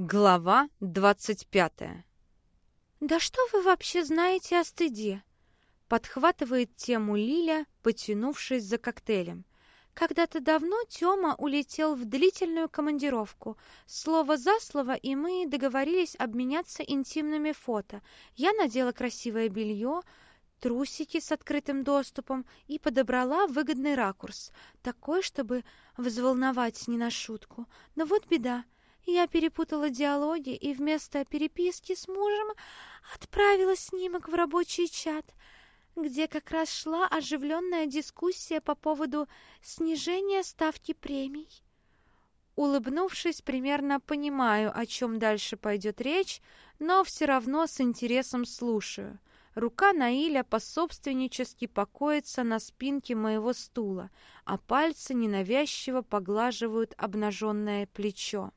Глава двадцать пятая. «Да что вы вообще знаете о стыде?» Подхватывает тему Лиля, потянувшись за коктейлем. Когда-то давно Тёма улетел в длительную командировку. Слово за слово, и мы договорились обменяться интимными фото. Я надела красивое белье, трусики с открытым доступом и подобрала выгодный ракурс, такой, чтобы взволновать не на шутку. Но вот беда — я перепутала диалоги и вместо переписки с мужем отправила снимок в рабочий чат, где как раз шла оживленная дискуссия по поводу снижения ставки премий. Улыбнувшись, примерно понимаю, о чем дальше пойдет речь, но все равно с интересом слушаю. Рука Наиля пособственнически покоится на спинке моего стула, а пальцы ненавязчиво поглаживают обнаженное плечо.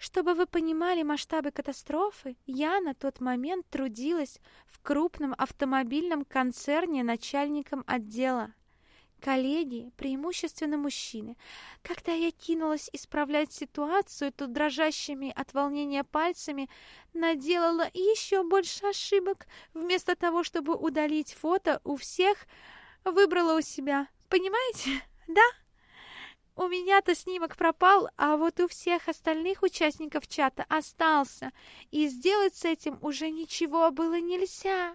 Чтобы вы понимали масштабы катастрофы, я на тот момент трудилась в крупном автомобильном концерне начальником отдела. Коллеги, преимущественно мужчины. Когда я кинулась исправлять ситуацию, то дрожащими от волнения пальцами наделала еще больше ошибок. Вместо того, чтобы удалить фото у всех, выбрала у себя. Понимаете? Да? У меня-то снимок пропал, а вот у всех остальных участников чата остался, и сделать с этим уже ничего было нельзя.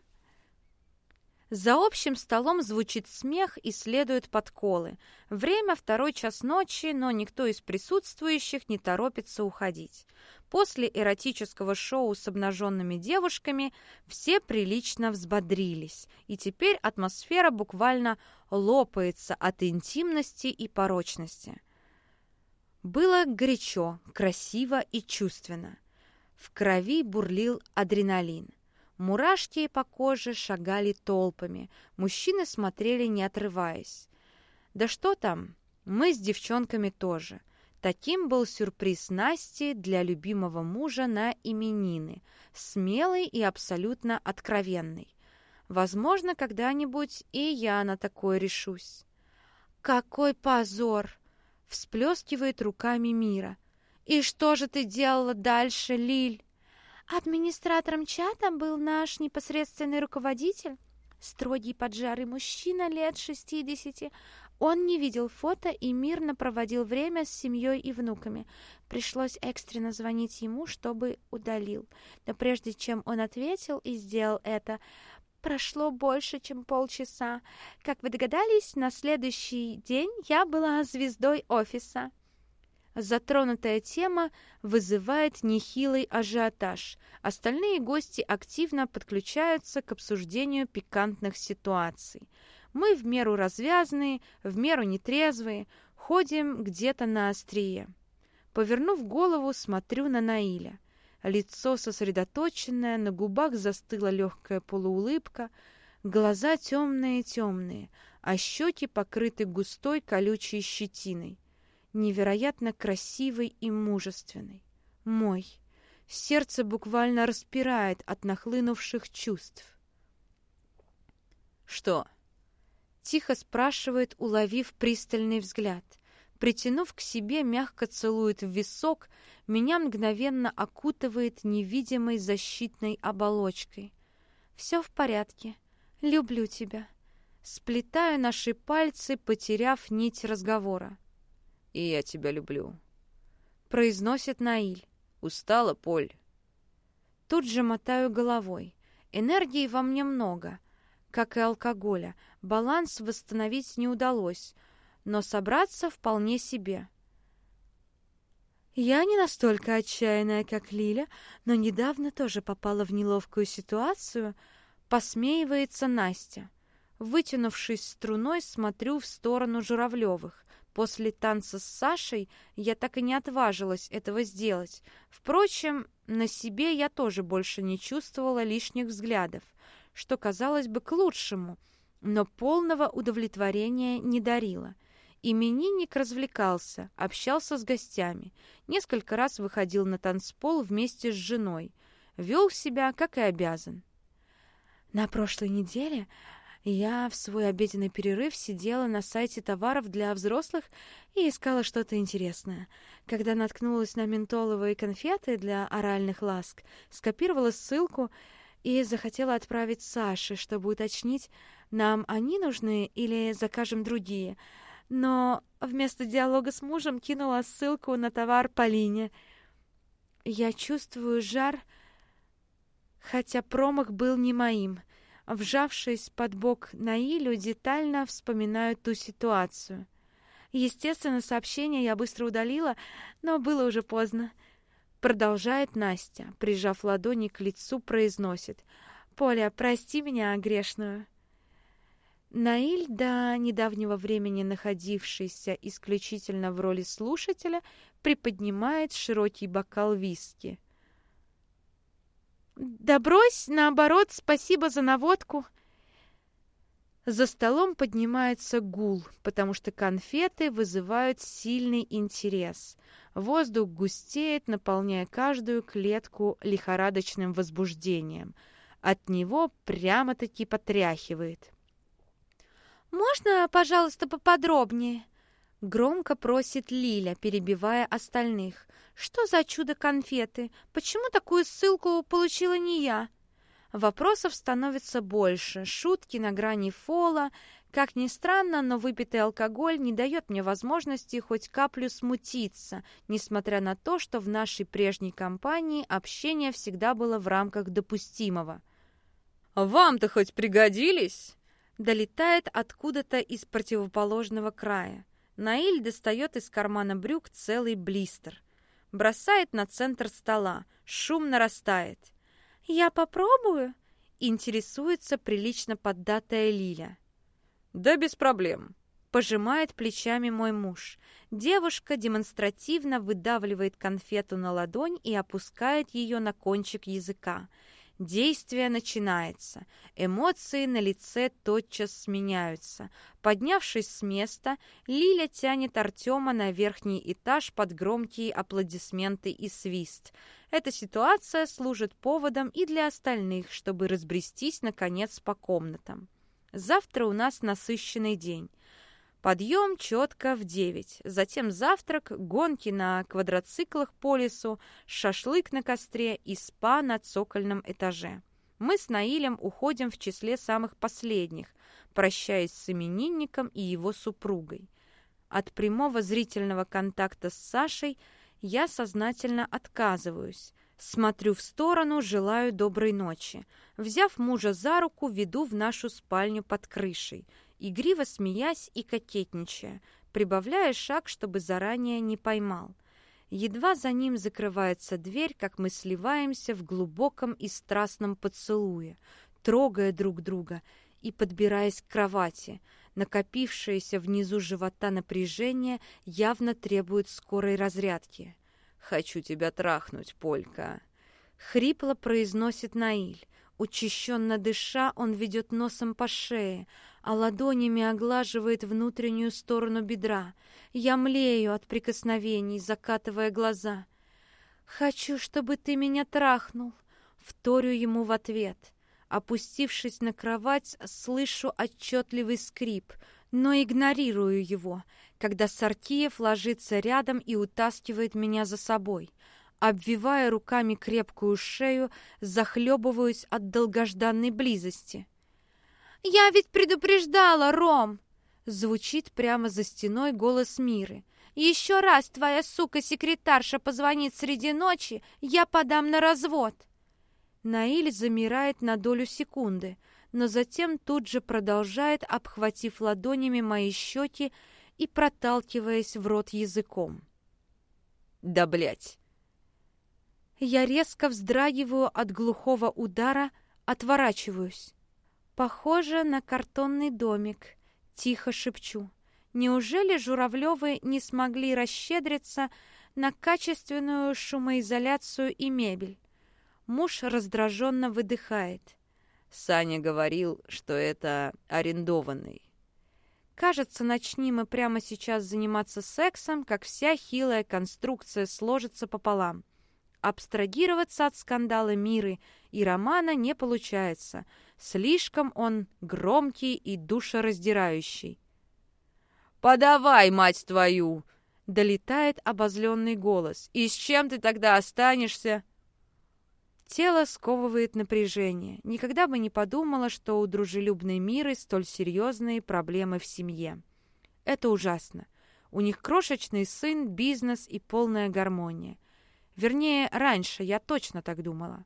За общим столом звучит смех и следуют подколы. Время второй час ночи, но никто из присутствующих не торопится уходить. После эротического шоу с обнаженными девушками все прилично взбодрились, и теперь атмосфера буквально лопается от интимности и порочности. Было горячо, красиво и чувственно. В крови бурлил адреналин. Мурашки по коже шагали толпами, мужчины смотрели, не отрываясь. Да что там, мы с девчонками тоже. Таким был сюрприз Насти для любимого мужа на именины, смелый и абсолютно откровенный. Возможно, когда-нибудь и я на такое решусь. «Какой позор!» — всплескивает руками Мира. «И что же ты делала дальше, Лиль?» Администратором чата был наш непосредственный руководитель, строгий поджарый мужчина лет шестидесяти. Он не видел фото и мирно проводил время с семьей и внуками. Пришлось экстренно звонить ему, чтобы удалил. Но прежде чем он ответил и сделал это, прошло больше, чем полчаса. Как вы догадались, на следующий день я была звездой офиса. Затронутая тема вызывает нехилый ажиотаж. Остальные гости активно подключаются к обсуждению пикантных ситуаций. Мы в меру развязные, в меру нетрезвые, ходим где-то на острие. Повернув голову, смотрю на Наиля. Лицо сосредоточенное, на губах застыла легкая полуулыбка, глаза темные-темные, а щеки покрыты густой колючей щетиной невероятно красивый и мужественный. Мой. Сердце буквально распирает от нахлынувших чувств. «Что?» — тихо спрашивает, уловив пристальный взгляд. Притянув к себе, мягко целует в висок, меня мгновенно окутывает невидимой защитной оболочкой. «Все в порядке. Люблю тебя». Сплетаю наши пальцы, потеряв нить разговора. «И я тебя люблю», — произносит Наиль. «Устала, Поль?» Тут же мотаю головой. Энергии во мне много, как и алкоголя. Баланс восстановить не удалось, но собраться вполне себе. Я не настолько отчаянная, как Лиля, но недавно тоже попала в неловкую ситуацию, посмеивается Настя. Вытянувшись струной, смотрю в сторону Журавлевых. После танца с Сашей я так и не отважилась этого сделать. Впрочем, на себе я тоже больше не чувствовала лишних взглядов, что казалось бы к лучшему, но полного удовлетворения не дарило. Именинник развлекался, общался с гостями, несколько раз выходил на танцпол вместе с женой, вел себя, как и обязан. На прошлой неделе Я в свой обеденный перерыв сидела на сайте товаров для взрослых и искала что-то интересное. Когда наткнулась на ментоловые конфеты для оральных ласк, скопировала ссылку и захотела отправить Саше, чтобы уточнить, нам они нужны или закажем другие. Но вместо диалога с мужем кинула ссылку на товар Полине. Я чувствую жар, хотя промах был не моим — Вжавшись под бок Наилю, детально вспоминаю ту ситуацию. Естественно, сообщение я быстро удалила, но было уже поздно. Продолжает Настя, прижав ладони к лицу, произносит. «Поля, прости меня, грешную». Наиль, до недавнего времени находившийся исключительно в роли слушателя, приподнимает широкий бокал виски. Да брось, наоборот, спасибо за наводку. За столом поднимается гул, потому что конфеты вызывают сильный интерес. Воздух густеет, наполняя каждую клетку лихорадочным возбуждением. От него прямо-таки потряхивает. «Можно, пожалуйста, поподробнее?» Громко просит Лиля, перебивая остальных. Что за чудо-конфеты? Почему такую ссылку получила не я? Вопросов становится больше, шутки на грани фола. Как ни странно, но выпитый алкоголь не дает мне возможности хоть каплю смутиться, несмотря на то, что в нашей прежней компании общение всегда было в рамках допустимого. «Вам-то хоть пригодились?» Долетает откуда-то из противоположного края. Наиль достает из кармана брюк целый блистер бросает на центр стола. Шум нарастает. «Я попробую?» — интересуется прилично поддатая Лиля. «Да без проблем», — пожимает плечами мой муж. Девушка демонстративно выдавливает конфету на ладонь и опускает ее на кончик языка. Действие начинается. Эмоции на лице тотчас сменяются. Поднявшись с места, Лиля тянет Артема на верхний этаж под громкие аплодисменты и свист. Эта ситуация служит поводом и для остальных, чтобы разбрестись, наконец, по комнатам. Завтра у нас насыщенный день. Подъем четко в девять, затем завтрак, гонки на квадроциклах по лесу, шашлык на костре и спа на цокольном этаже. Мы с Наилем уходим в числе самых последних, прощаясь с именинником и его супругой. От прямого зрительного контакта с Сашей я сознательно отказываюсь. Смотрю в сторону, желаю доброй ночи. Взяв мужа за руку, веду в нашу спальню под крышей – игриво смеясь и кокетничая, прибавляя шаг, чтобы заранее не поймал. Едва за ним закрывается дверь, как мы сливаемся в глубоком и страстном поцелуе, трогая друг друга и подбираясь к кровати. Накопившееся внизу живота напряжение явно требует скорой разрядки. «Хочу тебя трахнуть, Полька!» Хрипло произносит Наиль. Учащенно дыша, он ведет носом по шее, а ладонями оглаживает внутреннюю сторону бедра. Я млею от прикосновений, закатывая глаза. «Хочу, чтобы ты меня трахнул», — вторю ему в ответ. Опустившись на кровать, слышу отчетливый скрип, но игнорирую его, когда Саркиев ложится рядом и утаскивает меня за собой. Обвивая руками крепкую шею, захлебываюсь от долгожданной близости. «Я ведь предупреждала, Ром!» Звучит прямо за стеной голос Миры. «Еще раз твоя сука-секретарша позвонит среди ночи, я подам на развод!» Наиль замирает на долю секунды, но затем тут же продолжает, обхватив ладонями мои щеки и проталкиваясь в рот языком. «Да блять!» Я резко вздрагиваю от глухого удара, отворачиваюсь. Похоже на картонный домик. Тихо шепчу. Неужели Журавлевы не смогли расщедриться на качественную шумоизоляцию и мебель? Муж раздраженно выдыхает. Саня говорил, что это арендованный. Кажется, начни мы прямо сейчас заниматься сексом, как вся хилая конструкция сложится пополам. Абстрагироваться от скандала Миры и Романа не получается — Слишком он громкий и душераздирающий. «Подавай, мать твою!» — долетает обозленный голос. «И с чем ты тогда останешься?» Тело сковывает напряжение. Никогда бы не подумала, что у дружелюбной Миры столь серьезные проблемы в семье. Это ужасно. У них крошечный сын, бизнес и полная гармония. Вернее, раньше я точно так думала.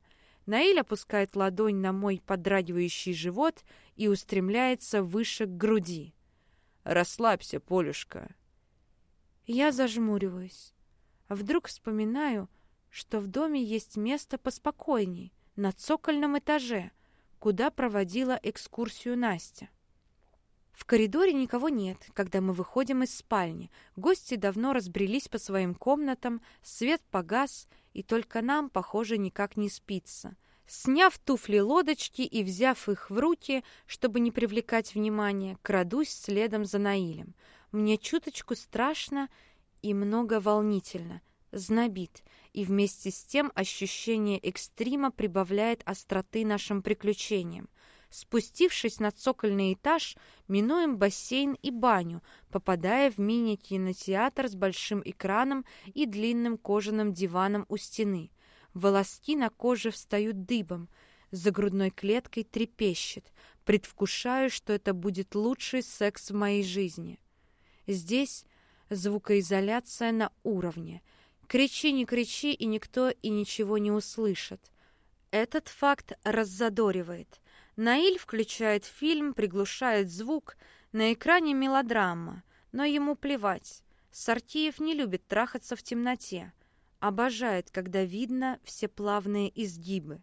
Наиль опускает ладонь на мой подрагивающий живот и устремляется выше к груди. «Расслабься, Полюшка». Я зажмуриваюсь. Вдруг вспоминаю, что в доме есть место поспокойней, на цокольном этаже, куда проводила экскурсию Настя. В коридоре никого нет, когда мы выходим из спальни. Гости давно разбрелись по своим комнатам, свет погас, и только нам, похоже, никак не спится. Сняв туфли-лодочки и взяв их в руки, чтобы не привлекать внимания, крадусь следом за Наилем. Мне чуточку страшно и много волнительно, знобит, и вместе с тем ощущение экстрима прибавляет остроты нашим приключениям. Спустившись на цокольный этаж, минуем бассейн и баню, попадая в мини-кинотеатр с большим экраном и длинным кожаным диваном у стены. Волоски на коже встают дыбом, за грудной клеткой трепещет. Предвкушаю, что это будет лучший секс в моей жизни. Здесь звукоизоляция на уровне. Кричи, не кричи, и никто и ничего не услышит. Этот факт раззадоривает. Наиль включает фильм, приглушает звук. На экране мелодрама, но ему плевать. Сартиев не любит трахаться в темноте. Обожает, когда видно все плавные изгибы.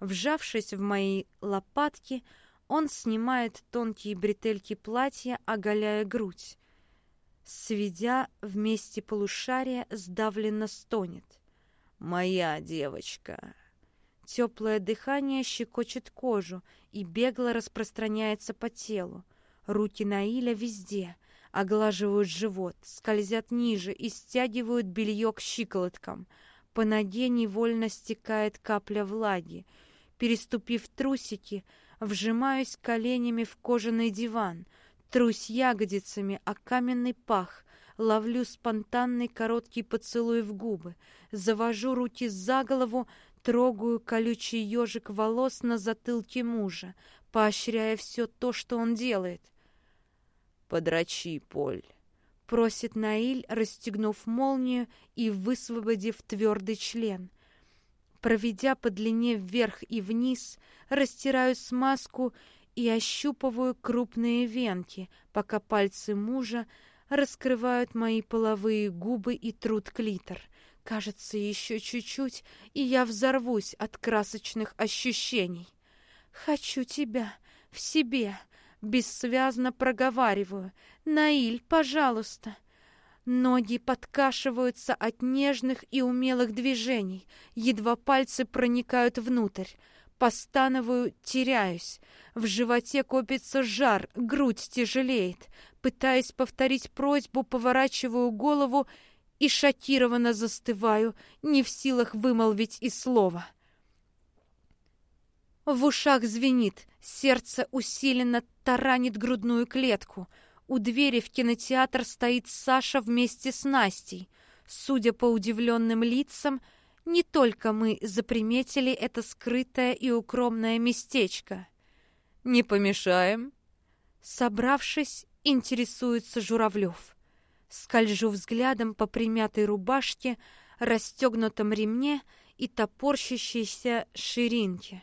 Вжавшись в мои лопатки, он снимает тонкие бретельки платья, оголяя грудь. Сведя вместе полушария, сдавленно стонет. «Моя девочка!» Теплое дыхание щекочет кожу и бегло распространяется по телу. Руки Наиля везде, оглаживают живот, скользят ниже и стягивают белье к щиколоткам. По ноге невольно стекает капля влаги. Переступив трусики, вжимаюсь коленями в кожаный диван, трусь ягодицами о каменный пах, ловлю спонтанный короткий поцелуй в губы, завожу руки за голову, Трогаю колючий ежик волос на затылке мужа, поощряя все то, что он делает. «Подрачи, Поль!» — просит Наиль, расстегнув молнию и высвободив твердый член. Проведя по длине вверх и вниз, растираю смазку и ощупываю крупные венки, пока пальцы мужа раскрывают мои половые губы и труд клитор — Кажется, еще чуть-чуть, и я взорвусь от красочных ощущений. Хочу тебя в себе, бессвязно проговариваю. Наиль, пожалуйста. Ноги подкашиваются от нежных и умелых движений, едва пальцы проникают внутрь. Постановую, теряюсь. В животе копится жар, грудь тяжелеет. Пытаясь повторить просьбу, поворачиваю голову и шокированно застываю, не в силах вымолвить и слова. В ушах звенит, сердце усиленно таранит грудную клетку. У двери в кинотеатр стоит Саша вместе с Настей. Судя по удивленным лицам, не только мы заприметили это скрытое и укромное местечко. «Не помешаем?» Собравшись, интересуется Журавлев. Скольжу взглядом по примятой рубашке, расстегнутом ремне и топорщащейся ширинке.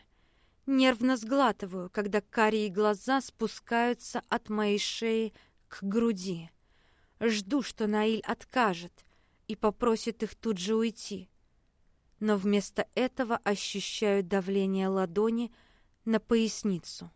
Нервно сглатываю, когда карие глаза спускаются от моей шеи к груди. Жду, что Наиль откажет и попросит их тут же уйти. Но вместо этого ощущаю давление ладони на поясницу.